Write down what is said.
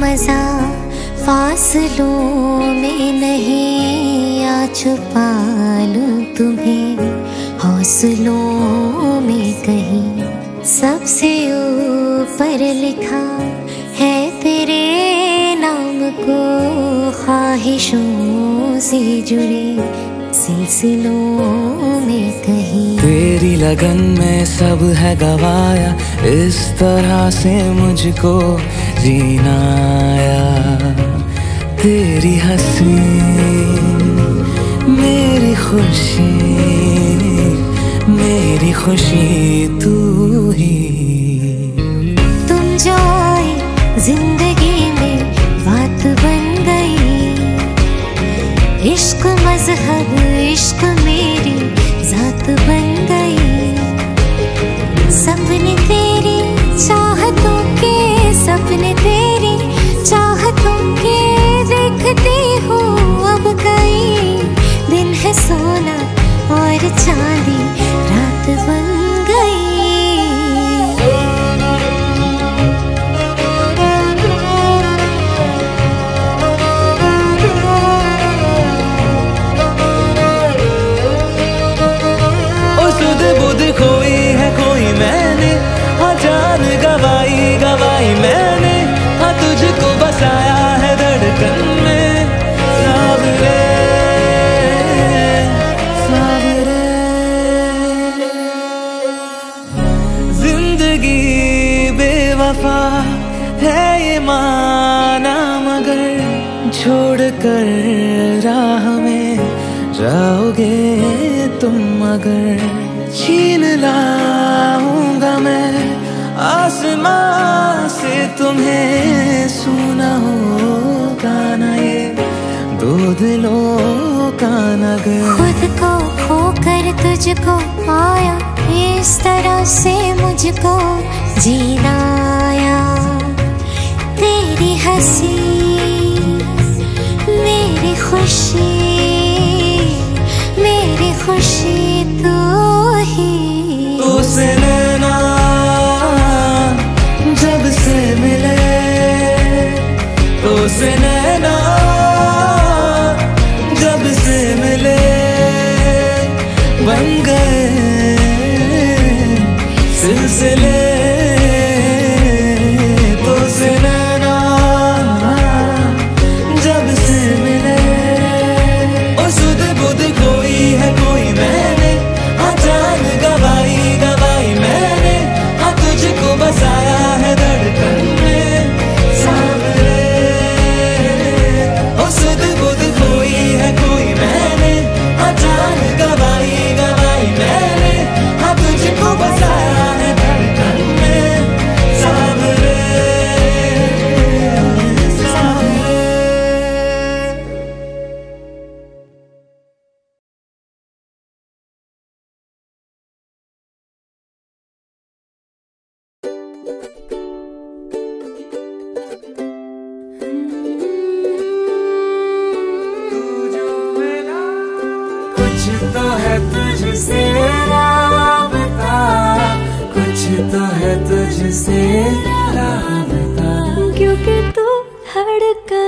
मज़ा फासलों में नहीं आ छुपा लूँ तुम्हें। हौसलों में कहीं सबसे ऊपर लिखा है तेरे नाम को, ख्वाहिशों से जुड़े सिलसिलों में कहीं। तेरी लगन में सब है गवाया इस तरह से मुझको जीना आया तेरी हँसी मेरी खुशी मेरी खुशी तू ही। तुम जो ज़िंदगी बेवफा है ये माना मगर छोड़ कर राह में जाओगे तुम मगर। छीन लाऊँगा मैं आसमां से तुम्हें, सुना होगा ना ये दो दिलों का नगर। खुद को खोकर तुझको आया, इस तरह से मुझको जीना। हँसी मेरी खुशी। तो है तुझसे राबता कुछ तो है तुझसे राबता क्योंकि तू हड़का